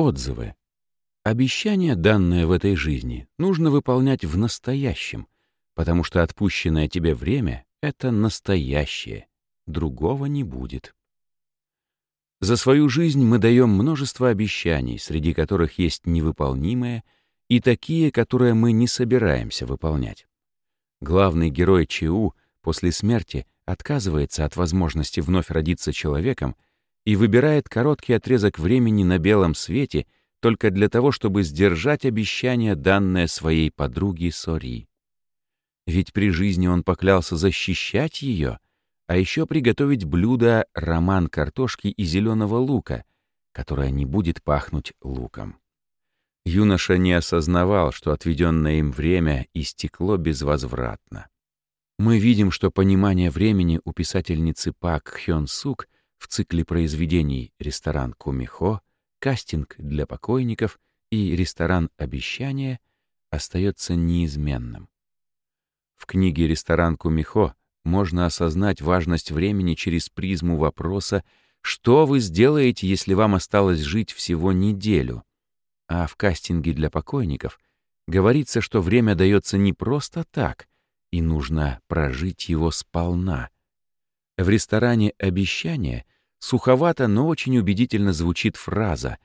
Отзывы. Обещание, данное в этой жизни, нужно выполнять в настоящем, потому что отпущенное тебе время — это настоящее, другого не будет. За свою жизнь мы даем множество обещаний, среди которых есть невыполнимые и такие, которые мы не собираемся выполнять. Главный герой ЧУ после смерти отказывается от возможности вновь родиться человеком и выбирает короткий отрезок времени на белом свете только для того, чтобы сдержать обещание, данное своей подруге Сори. Ведь при жизни он поклялся защищать ее — а еще приготовить блюдо роман картошки и зеленого лука, которое не будет пахнуть луком. Юноша не осознавал, что отведенное им время истекло безвозвратно. Мы видим, что понимание времени у писательницы Пак Хён Сук в цикле произведений «Ресторан Кумихо», «Кастинг для покойников» и «Ресторан обещания» остается неизменным. В книге «Ресторан Кумихо» можно осознать важность времени через призму вопроса «Что вы сделаете, если вам осталось жить всего неделю?» А в кастинге для покойников говорится, что время дается не просто так, и нужно прожить его сполна. В ресторане «Обещание» суховато, но очень убедительно звучит фраза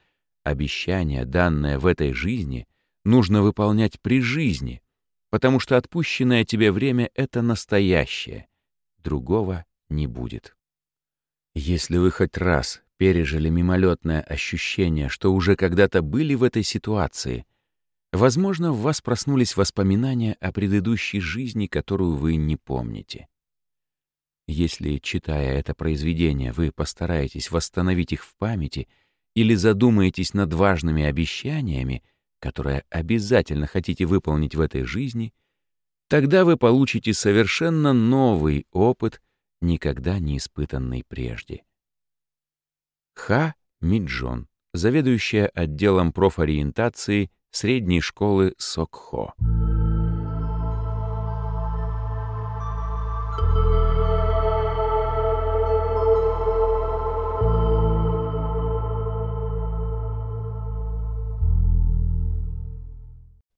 «Обещание, данное в этой жизни, нужно выполнять при жизни», потому что отпущенное тебе время — это настоящее, другого не будет. Если вы хоть раз пережили мимолетное ощущение, что уже когда-то были в этой ситуации, возможно, в вас проснулись воспоминания о предыдущей жизни, которую вы не помните. Если, читая это произведение, вы постараетесь восстановить их в памяти или задумаетесь над важными обещаниями, которое обязательно хотите выполнить в этой жизни, тогда вы получите совершенно новый опыт, никогда не испытанный прежде. Ха Миджон, заведующая отделом профориентации средней школы Сокхо.